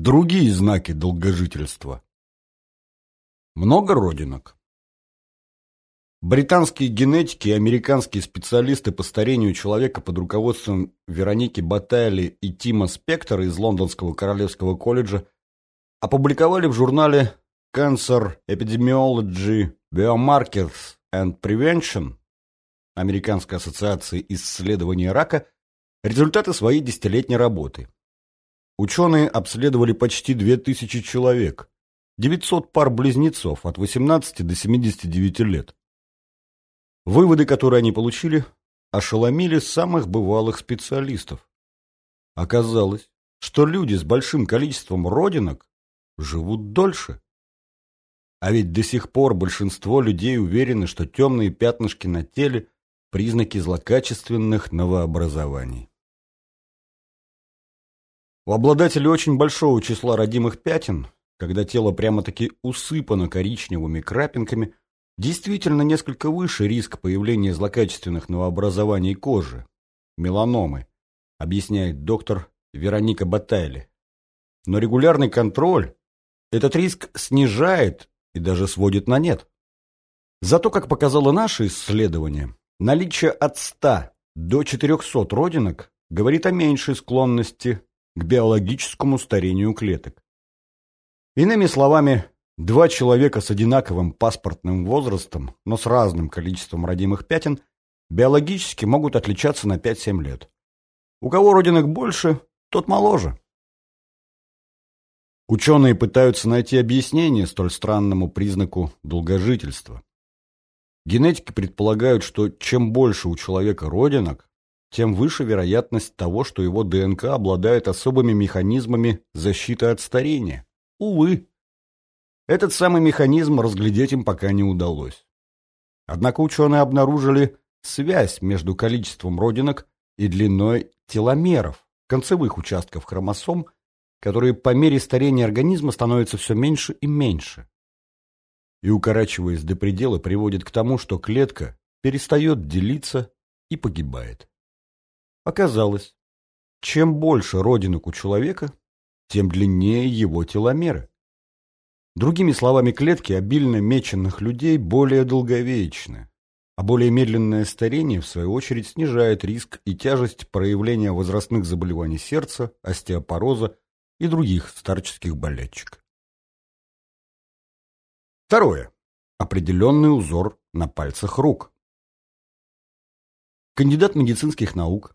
Другие знаки долгожительства. Много родинок. Британские генетики и американские специалисты по старению человека под руководством Вероники Батайли и Тима Спектора из Лондонского Королевского колледжа опубликовали в журнале Cancer Epidemiology Biomarkers and Prevention Американской ассоциации исследования рака результаты своей десятилетней работы. Ученые обследовали почти 2000 человек, 900 пар близнецов от 18 до 79 лет. Выводы, которые они получили, ошеломили самых бывалых специалистов. Оказалось, что люди с большим количеством родинок живут дольше. А ведь до сих пор большинство людей уверены, что темные пятнышки на теле – признаки злокачественных новообразований. У обладателей очень большого числа родимых пятен, когда тело прямо-таки усыпано коричневыми крапинками, действительно несколько выше риск появления злокачественных новообразований кожи – меланомы, объясняет доктор Вероника Батайли. Но регулярный контроль этот риск снижает и даже сводит на нет. Зато, как показало наше исследование, наличие от 100 до 400 родинок говорит о меньшей склонности к биологическому старению клеток. Иными словами, два человека с одинаковым паспортным возрастом, но с разным количеством родимых пятен, биологически могут отличаться на 5-7 лет. У кого родинок больше, тот моложе. Ученые пытаются найти объяснение столь странному признаку долгожительства. Генетики предполагают, что чем больше у человека родинок, тем выше вероятность того, что его ДНК обладает особыми механизмами защиты от старения. Увы. Этот самый механизм разглядеть им пока не удалось. Однако ученые обнаружили связь между количеством родинок и длиной теломеров, концевых участков хромосом, которые по мере старения организма становятся все меньше и меньше. И укорачиваясь до предела, приводит к тому, что клетка перестает делиться и погибает. Оказалось, чем больше родинок у человека, тем длиннее его теломеры. Другими словами, клетки обильно меченных людей более долговечны, а более медленное старение, в свою очередь, снижает риск и тяжесть проявления возрастных заболеваний сердца, остеопороза и других старческих болячек. Второе. Определенный узор на пальцах рук. Кандидат медицинских наук,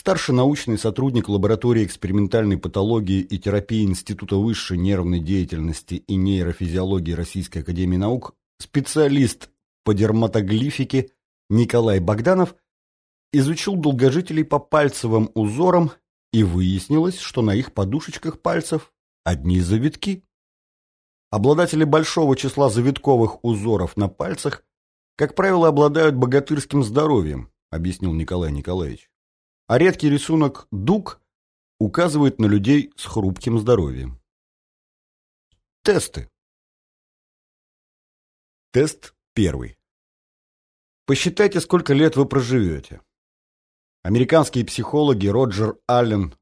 Старший научный сотрудник лаборатории экспериментальной патологии и терапии Института высшей нервной деятельности и нейрофизиологии Российской академии наук, специалист по дерматоглифике Николай Богданов изучил долгожителей по пальцевым узорам и выяснилось, что на их подушечках пальцев одни завитки. Обладатели большого числа завитковых узоров на пальцах, как правило, обладают богатырским здоровьем, объяснил Николай Николаевич а редкий рисунок дуг указывает на людей с хрупким здоровьем. Тесты. Тест первый. Посчитайте, сколько лет вы проживете. Американские психологи Роджер Аллен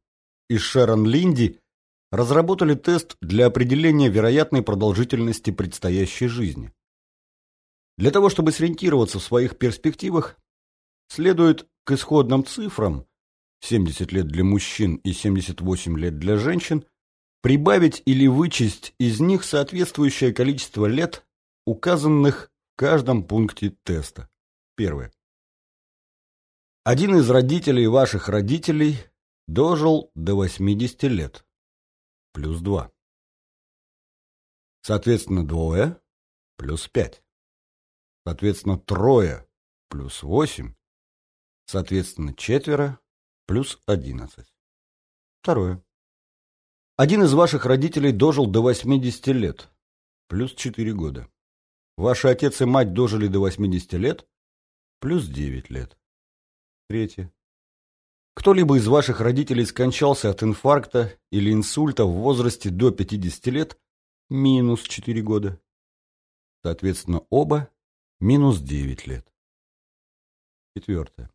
и Шерон Линди разработали тест для определения вероятной продолжительности предстоящей жизни. Для того, чтобы сориентироваться в своих перспективах, следует к исходным цифрам 70 лет для мужчин и 78 лет для женщин, прибавить или вычесть из них соответствующее количество лет, указанных в каждом пункте теста. Первое. Один из родителей ваших родителей дожил до 80 лет. Плюс 2. Соответственно, двое плюс 5. Соответственно, трое плюс 8. Соответственно, четверо плюс 11. Второе. Один из ваших родителей дожил до 80 лет, плюс 4 года. Ваши отец и мать дожили до 80 лет, плюс 9 лет. Третье. Кто-либо из ваших родителей скончался от инфаркта или инсульта в возрасте до 50 лет, минус 4 года. Соответственно, оба минус 9 лет. Четвертое.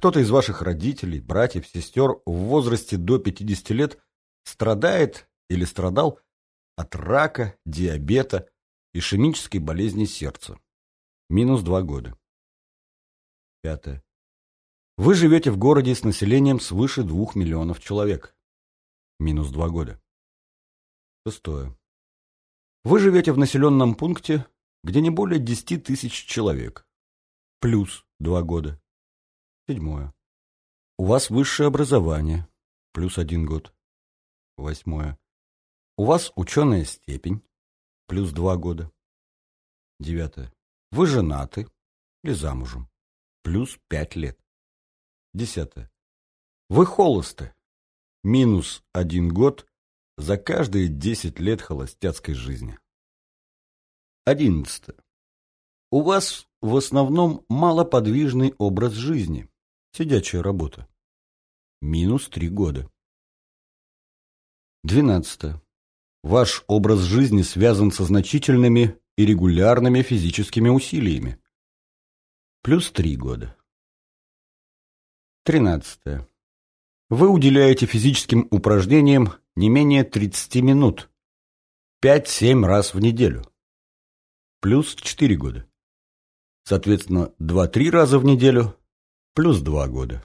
Кто-то из ваших родителей, братьев, сестер в возрасте до 50 лет страдает или страдал от рака, диабета, ишемической болезни сердца. Минус 2 года. Пятое. Вы живете в городе с населением свыше 2 миллионов человек. Минус 2 года. Шестое. Вы живете в населенном пункте, где не более 10 тысяч человек. Плюс 2 года. Седьмое. У вас высшее образование. Плюс 1 год. Восьмое. У вас ученая степень. Плюс 2 года. Девятое. Вы женаты или замужем. Плюс 5 лет. Десятое. Вы холосты. Минус 1 год за каждые 10 лет холостяцкой жизни. Одиннадцатое. У вас в основном малоподвижный образ жизни, сидячая работа. Минус три года. Двенадцатое. Ваш образ жизни связан со значительными и регулярными физическими усилиями. Плюс три года. Тринадцатое. Вы уделяете физическим упражнениям не менее 30 минут. 5-7 раз в неделю. Плюс 4 года. Соответственно, 2-3 раза в неделю. Плюс 2 года.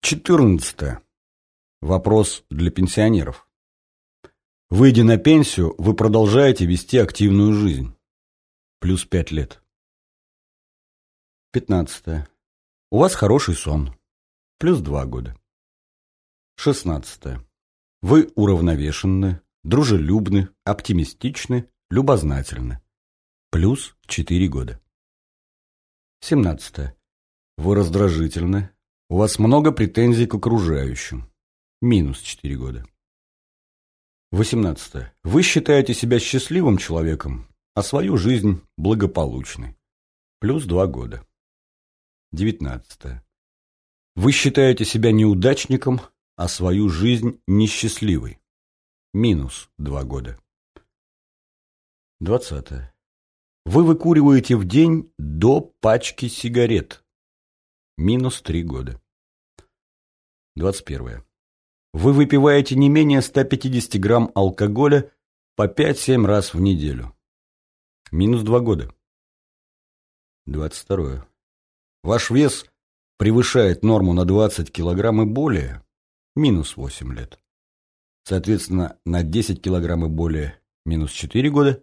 14. Вопрос для пенсионеров. Выйдя на пенсию, вы продолжаете вести активную жизнь. Плюс 5 лет. 15. У вас хороший сон. Плюс 2 года. 16. Вы уравновешенны, дружелюбны, оптимистичны, любознательны. Плюс 4 года. 17. Вы раздражительны. У вас много претензий к окружающим. Минус 4 года. 18. Вы считаете себя счастливым человеком, а свою жизнь благополучной. Плюс 2 года. 19. Вы считаете себя неудачником, а свою жизнь несчастливой. Минус два года. Двадцатое. Вы выкуриваете в день до пачки сигарет. Минус три года. Двадцать первое. Вы выпиваете не менее 150 грамм алкоголя по 5-7 раз в неделю. Минус два года. Двадцать второе. Ваш вес превышает норму на 20 килограмм и более минус 8 лет. Соответственно, на 10 килограмм и более минус 4 года,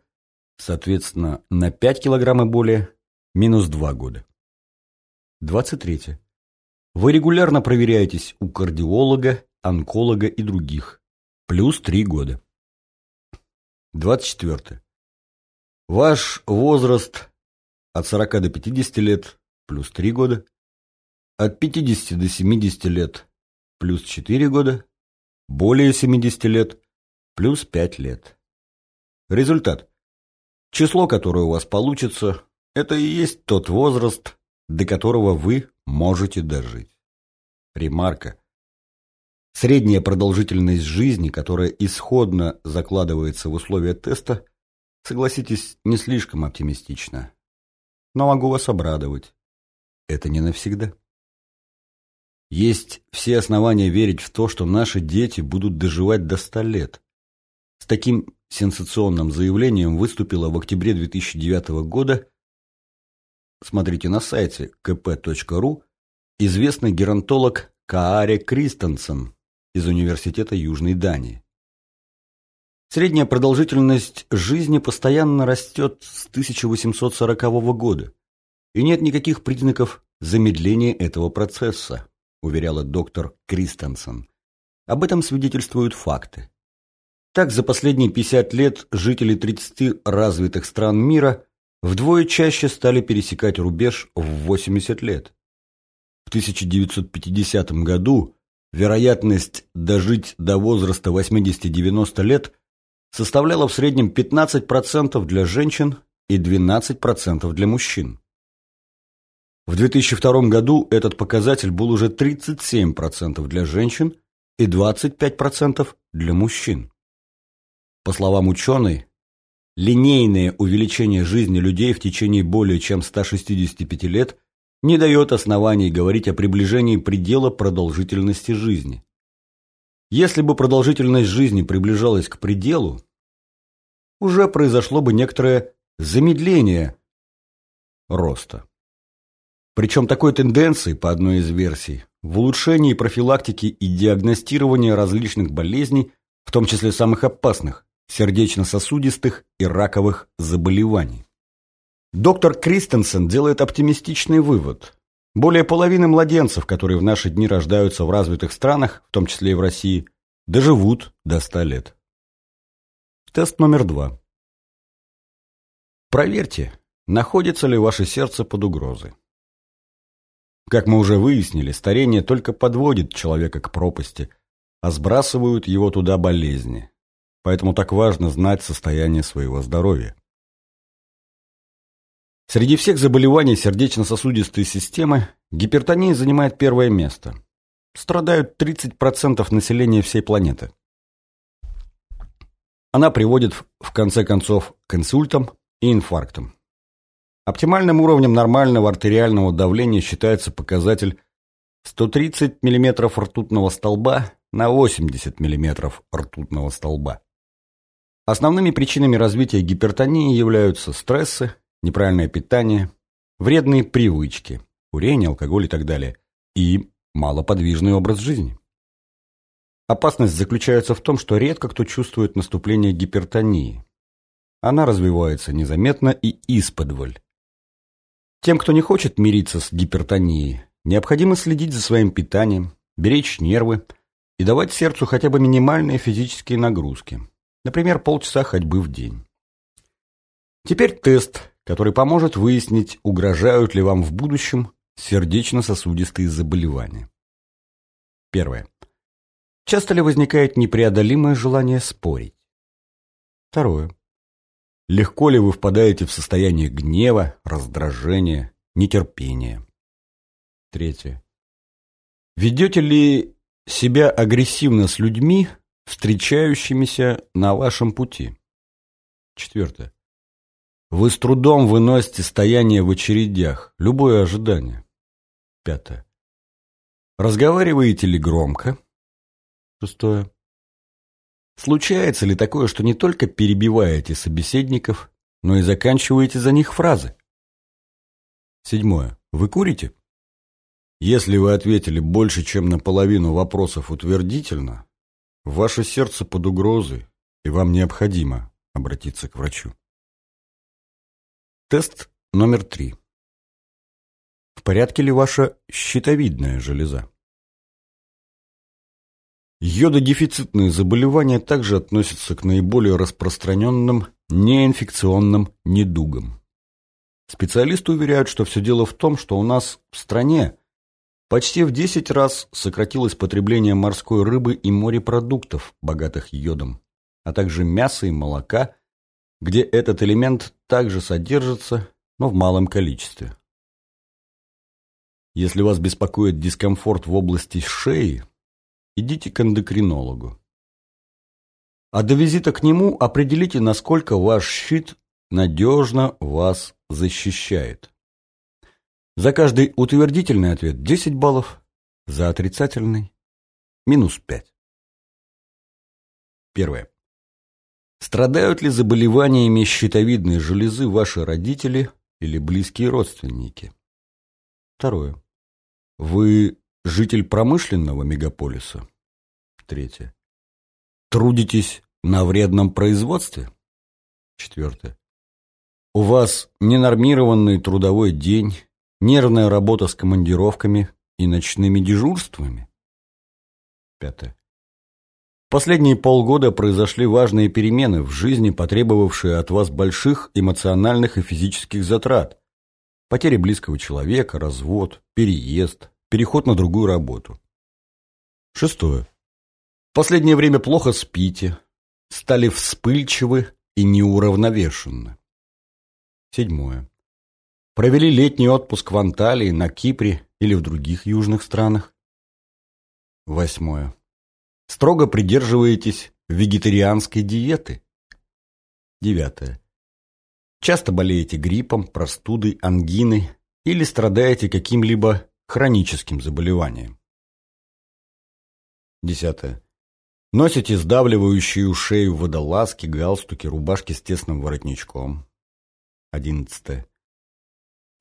соответственно, на 5 килограмм и более минус 2 года. 23. Вы регулярно проверяетесь у кардиолога, онколога и других. Плюс 3 года. 24. Ваш возраст от 40 до 50 лет плюс 3 года, от 50 до 70 лет плюс 4 года, более 70 лет, плюс 5 лет. Результат. Число, которое у вас получится, это и есть тот возраст, до которого вы можете дожить. Ремарка. Средняя продолжительность жизни, которая исходно закладывается в условия теста, согласитесь, не слишком оптимистична. Но могу вас обрадовать. Это не навсегда. Есть все основания верить в то, что наши дети будут доживать до 100 лет. С таким сенсационным заявлением выступила в октябре 2009 года, смотрите на сайте kp.ru, известный геронтолог Кааре Кристенсен из Университета Южной Дании. Средняя продолжительность жизни постоянно растет с 1840 года, и нет никаких признаков замедления этого процесса уверяла доктор Кристенсен. Об этом свидетельствуют факты. Так, за последние 50 лет жители 30 развитых стран мира вдвое чаще стали пересекать рубеж в 80 лет. В 1950 году вероятность дожить до возраста 80-90 лет составляла в среднем 15% для женщин и 12% для мужчин. В 2002 году этот показатель был уже 37% для женщин и 25% для мужчин. По словам ученой, линейное увеличение жизни людей в течение более чем 165 лет не дает оснований говорить о приближении предела продолжительности жизни. Если бы продолжительность жизни приближалась к пределу, уже произошло бы некоторое замедление роста. Причем такой тенденции, по одной из версий, в улучшении профилактики и диагностирования различных болезней, в том числе самых опасных, сердечно-сосудистых и раковых заболеваний. Доктор Кристенсен делает оптимистичный вывод. Более половины младенцев, которые в наши дни рождаются в развитых странах, в том числе и в России, доживут до 100 лет. Тест номер два. Проверьте, находится ли ваше сердце под угрозой. Как мы уже выяснили, старение только подводит человека к пропасти, а сбрасывают его туда болезни. Поэтому так важно знать состояние своего здоровья. Среди всех заболеваний сердечно-сосудистой системы гипертония занимает первое место. Страдают 30% населения всей планеты. Она приводит, в конце концов, к инсультам и инфарктам. Оптимальным уровнем нормального артериального давления считается показатель 130 мм ртутного столба на 80 мм ртутного столба. Основными причинами развития гипертонии являются стрессы, неправильное питание, вредные привычки, курение, алкоголь и так далее, и малоподвижный образ жизни. Опасность заключается в том, что редко кто чувствует наступление гипертонии. Она развивается незаметно и исподволь. Тем, кто не хочет мириться с гипертонией, необходимо следить за своим питанием, беречь нервы и давать сердцу хотя бы минимальные физические нагрузки, например, полчаса ходьбы в день. Теперь тест, который поможет выяснить, угрожают ли вам в будущем сердечно-сосудистые заболевания. Первое. Часто ли возникает непреодолимое желание спорить? Второе. Легко ли вы впадаете в состояние гнева, раздражения, нетерпения? Третье. Ведете ли себя агрессивно с людьми, встречающимися на вашем пути? Четвертое. Вы с трудом выносите стояние в очередях, любое ожидание. Пятое. Разговариваете ли громко? Шестое. Случается ли такое, что не только перебиваете собеседников, но и заканчиваете за них фразы? Седьмое. Вы курите? Если вы ответили больше, чем на половину вопросов утвердительно, ваше сердце под угрозой, и вам необходимо обратиться к врачу. Тест номер три. В порядке ли ваша щитовидная железа? Йододефицитные заболевания также относятся к наиболее распространенным неинфекционным недугам. Специалисты уверяют, что все дело в том, что у нас в стране почти в 10 раз сократилось потребление морской рыбы и морепродуктов, богатых йодом, а также мяса и молока, где этот элемент также содержится, но в малом количестве. Если вас беспокоит дискомфорт в области шеи, идите к эндокринологу. А до визита к нему определите, насколько ваш щит надежно вас защищает. За каждый утвердительный ответ 10 баллов, за отрицательный – минус 5. Первое. Страдают ли заболеваниями щитовидной железы ваши родители или близкие родственники? Второе. Вы житель промышленного мегаполиса? Третье. Трудитесь на вредном производстве? Четвертое. У вас ненормированный трудовой день, нервная работа с командировками и ночными дежурствами? Пятое. Последние полгода произошли важные перемены в жизни, потребовавшие от вас больших эмоциональных и физических затрат. Потеря близкого человека, развод, переезд, переход на другую работу. Шестое. В последнее время плохо спите, стали вспыльчивы и неуравновешенны. Седьмое. Провели летний отпуск в Анталии, на Кипре или в других южных странах. Восьмое. Строго придерживаетесь вегетарианской диеты. Девятое. Часто болеете гриппом, простудой, ангиной или страдаете каким-либо хроническим заболеванием. Десятое. Носите сдавливающие шею водолазки, галстуки, рубашки с тесным воротничком. Одиннадцатое.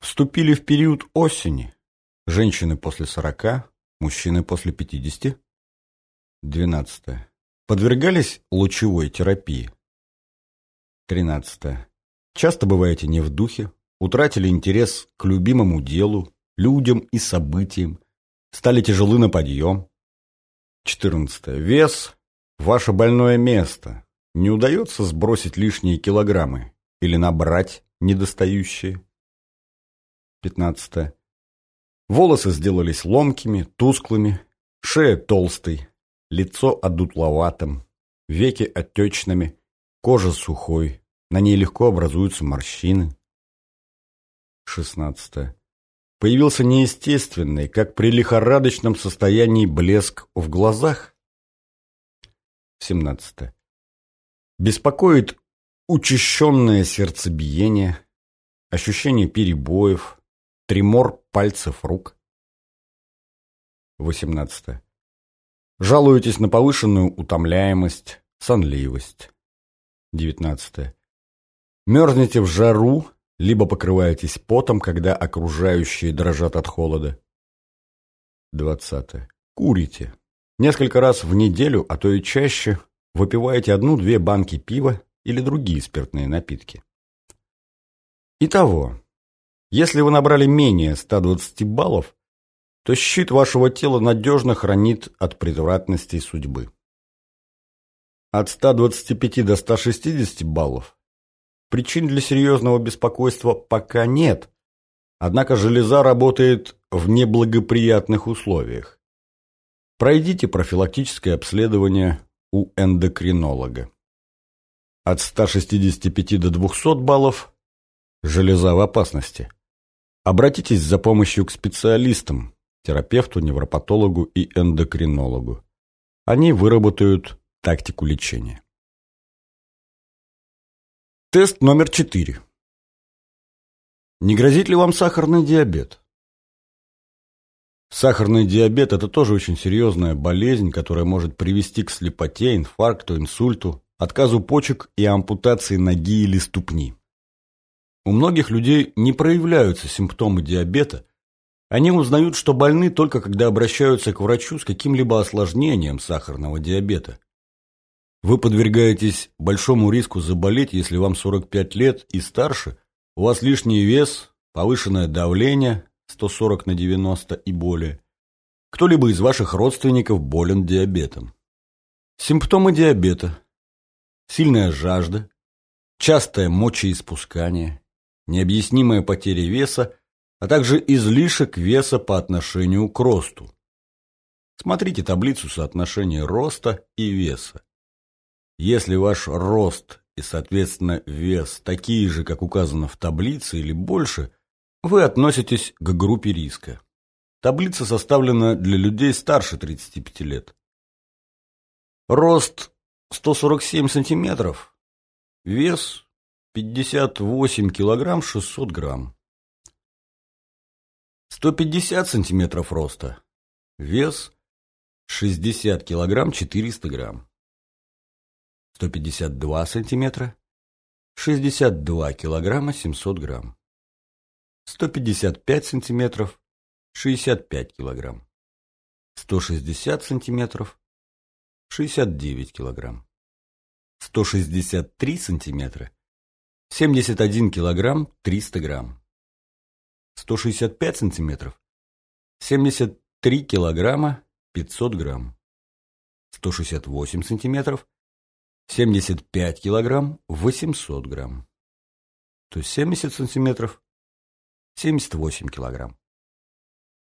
Вступили в период осени. Женщины после сорока, мужчины после пятидесяти. Двенадцатое. Подвергались лучевой терапии. Тринадцатое. Часто бываете не в духе, утратили интерес к любимому делу, людям и событиям, стали тяжелы на подъем. Четырнадцатое. Вес – ваше больное место. Не удается сбросить лишние килограммы или набрать недостающие. Пятнадцатое. Волосы сделались ломкими, тусклыми, шея толстой, лицо одутловатым, веки отечными, кожа сухой, на ней легко образуются морщины. Шестнадцатое. Появился неестественный, как при лихорадочном состоянии блеск в глазах. Семнадцатое. Беспокоит учащенное сердцебиение, ощущение перебоев, тремор пальцев рук. 18. Жалуетесь на повышенную утомляемость, сонливость. 19. Мерзнете в жару, либо покрываетесь потом, когда окружающие дрожат от холода. 20. Курите. Несколько раз в неделю, а то и чаще, выпиваете одну-две банки пива или другие спиртные напитки. Итого, если вы набрали менее 120 баллов, то щит вашего тела надежно хранит от превратностей судьбы. От 125 до 160 баллов причин для серьезного беспокойства пока нет, однако железа работает в неблагоприятных условиях. Пройдите профилактическое обследование у эндокринолога. От 165 до 200 баллов – железа в опасности. Обратитесь за помощью к специалистам, терапевту, невропатологу и эндокринологу. Они выработают тактику лечения. Тест номер 4. Не грозит ли вам сахарный диабет? Сахарный диабет – это тоже очень серьезная болезнь, которая может привести к слепоте, инфаркту, инсульту, отказу почек и ампутации ноги или ступни. У многих людей не проявляются симптомы диабета. Они узнают, что больны только когда обращаются к врачу с каким-либо осложнением сахарного диабета. Вы подвергаетесь большому риску заболеть, если вам 45 лет и старше, у вас лишний вес, повышенное давление 140 на 90 и более. Кто-либо из ваших родственников болен диабетом. Симптомы диабета. Сильная жажда, частое мочеиспускание, необъяснимая потеря веса, а также излишек веса по отношению к росту. Смотрите таблицу соотношения роста и веса. Если ваш рост и, соответственно, вес такие же, как указано в таблице или больше, вы относитесь к группе риска. Таблица составлена для людей старше 35 лет. Рост 147 сантиметров, вес 58 килограмм 600 грамм. 150 сантиметров роста. Вес 60 килограмм 400 грамм. 152 сантиметра. 62 килограмма 700 грамм. 155 сантиметров. 65 килограмм. 160 сантиметров. 69 килограмм. 163 сантиметра. 71 килограмм 300 грамм. 165 сантиметров. 73 килограмма 500 грамм. 168 сантиметров. 75 килограмм 800 грамм. То есть 70 сантиметров 78 килограмм.